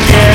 Yeah.